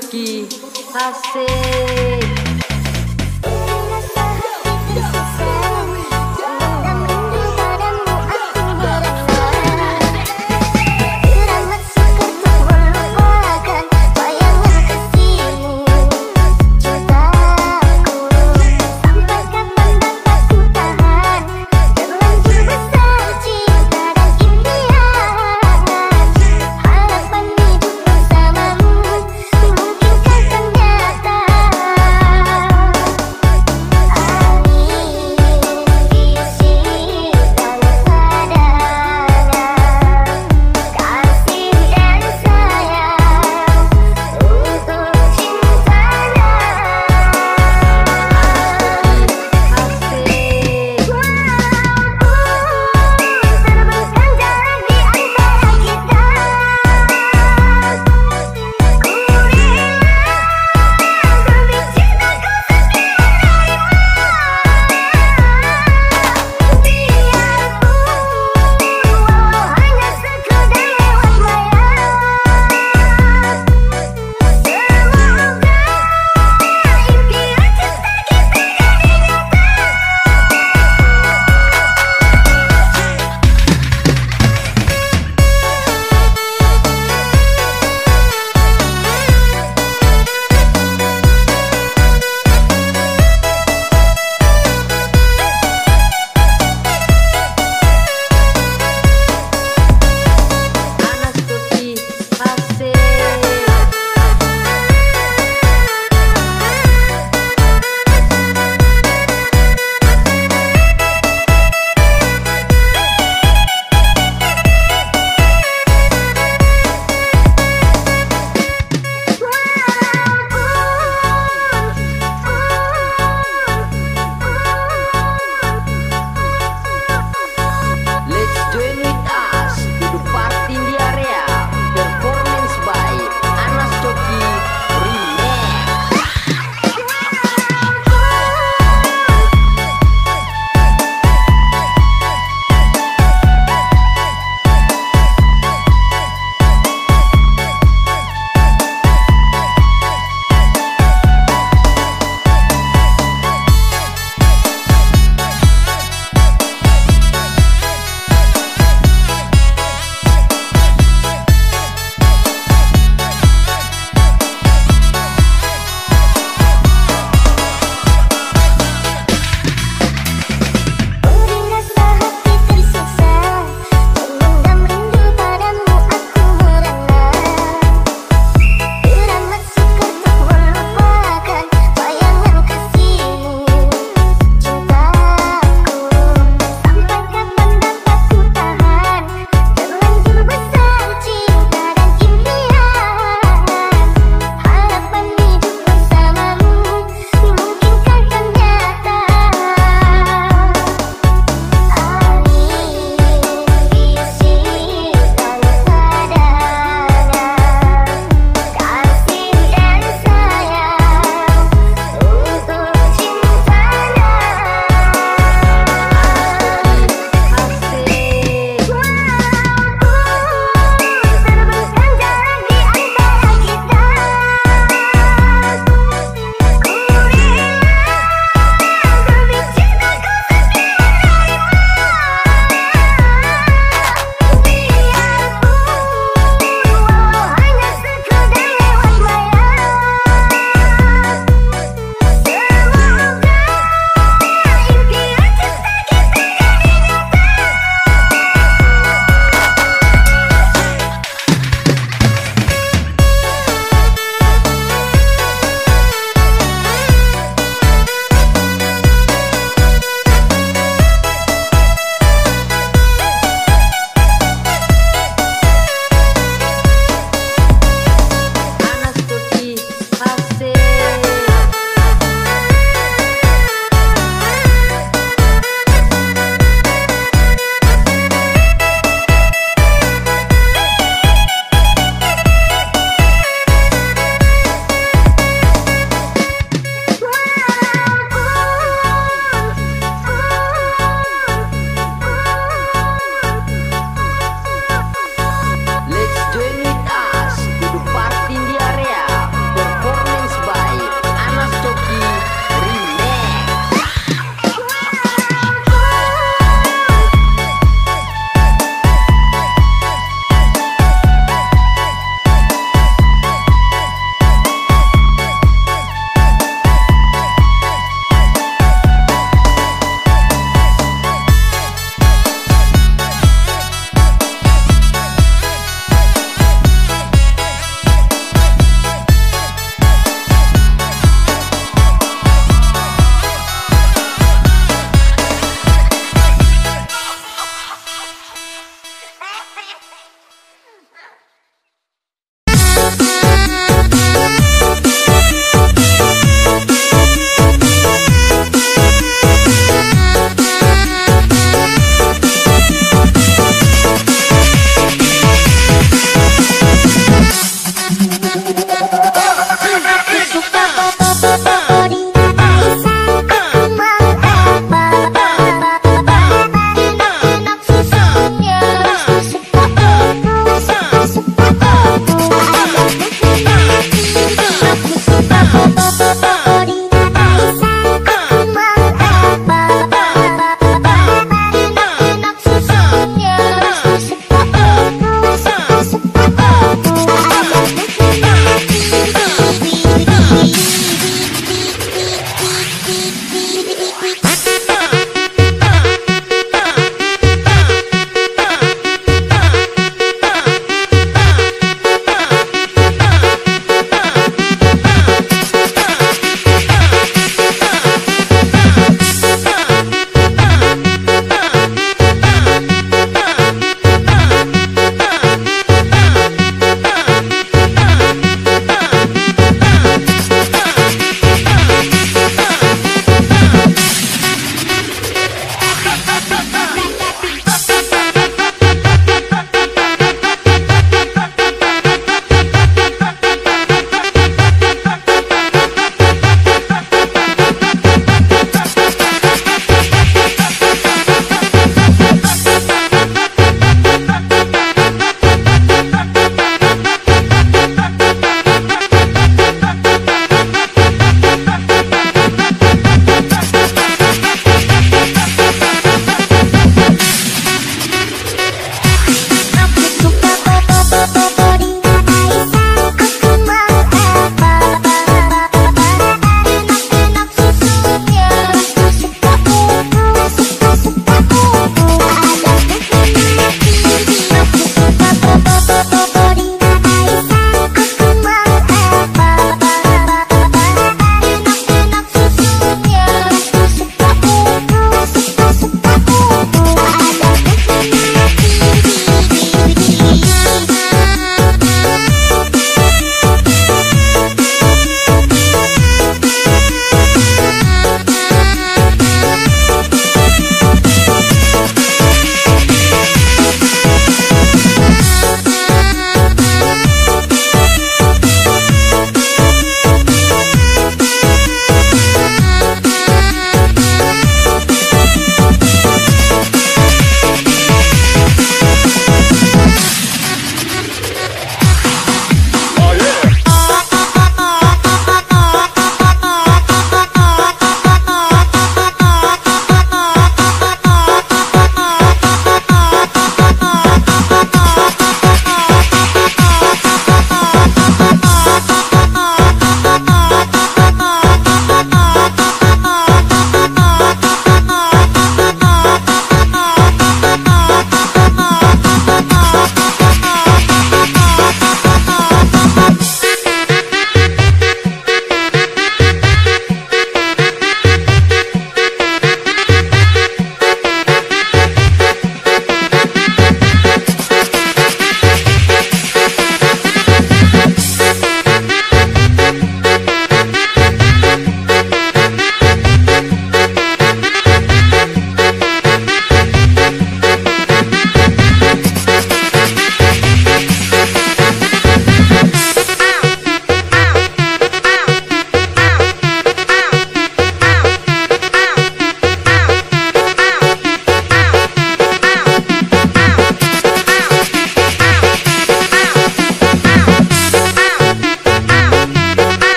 choque, passei.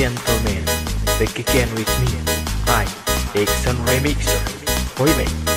gentlemen, back again with me. I, Exxon Remixer, Hoi Mei.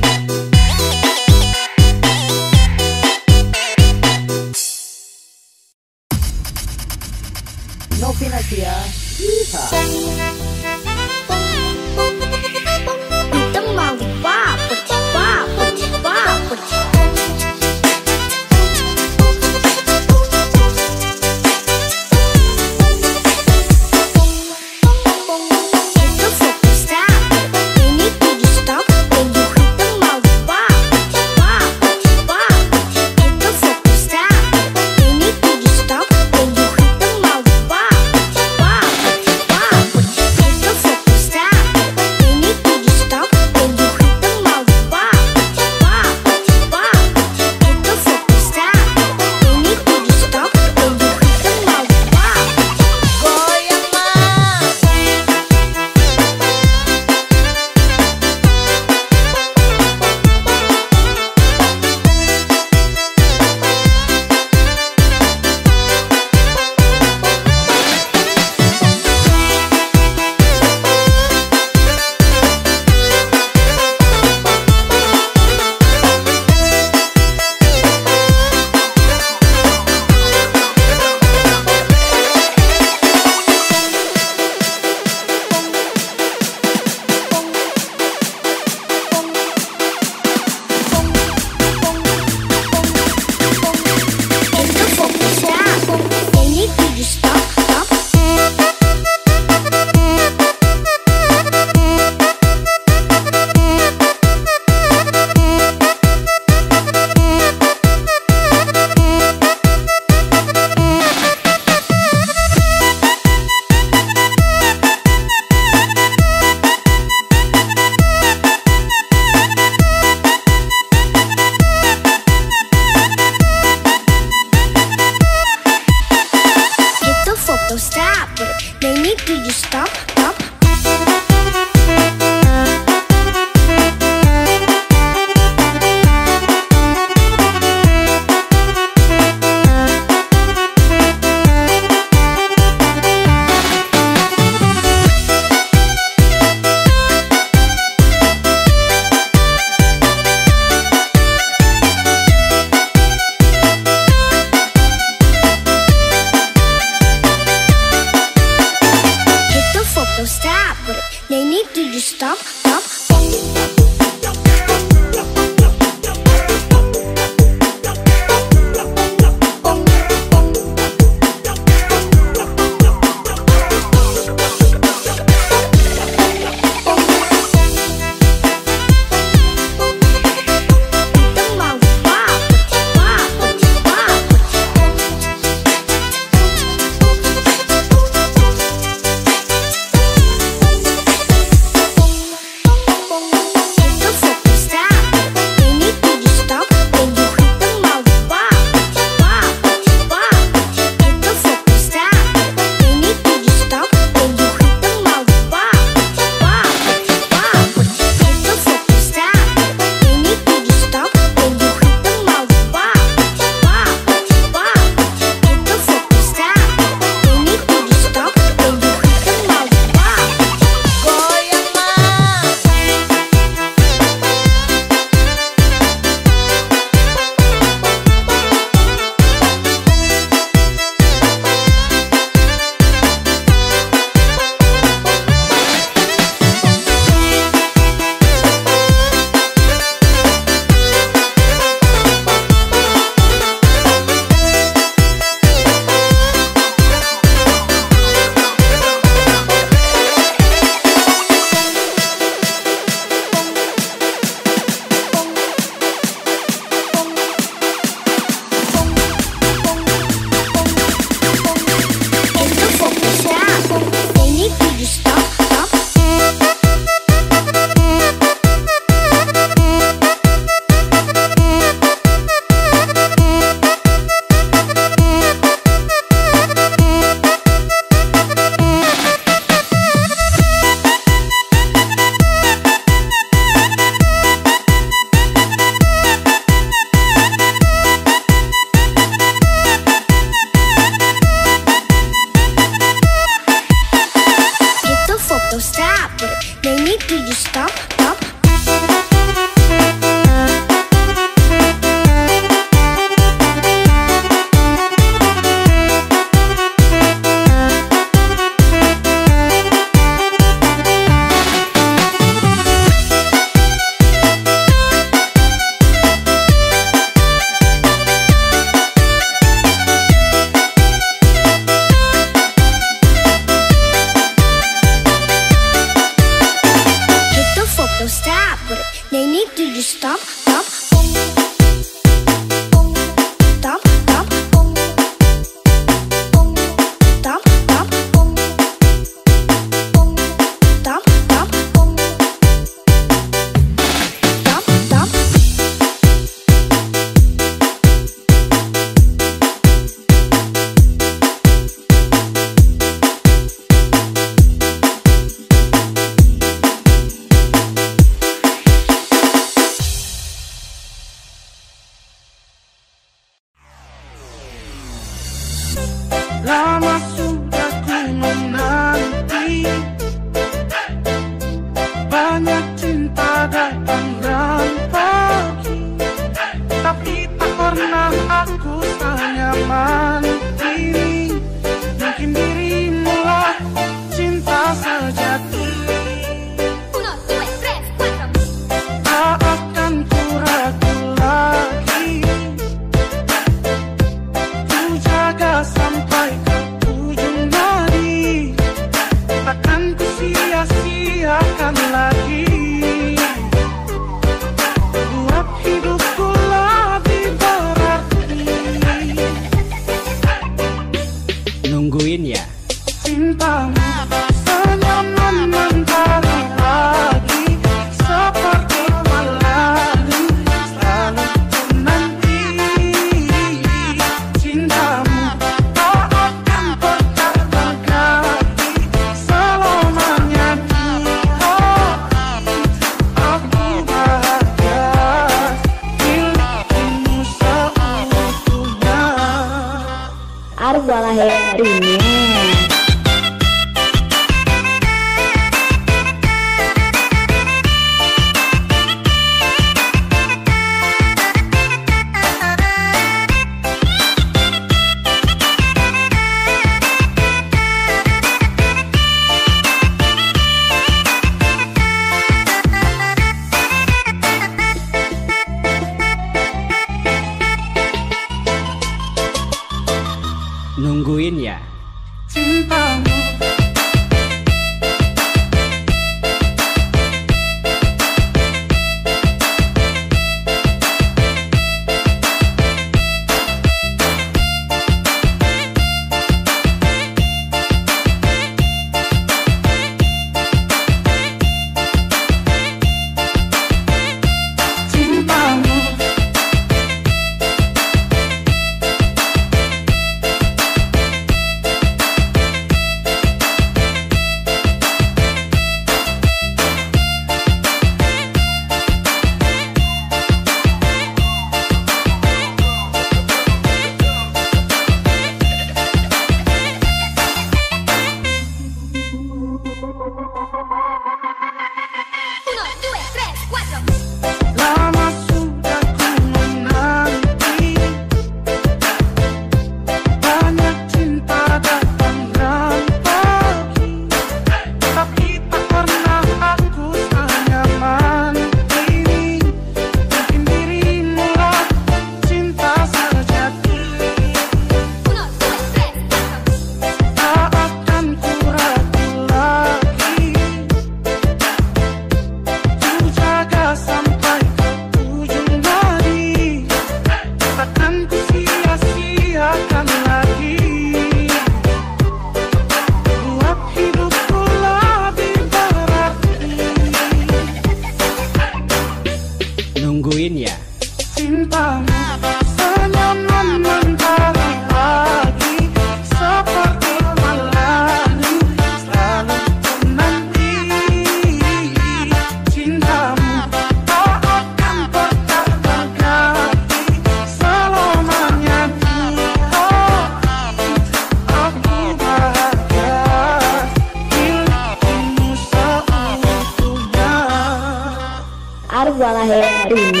Hari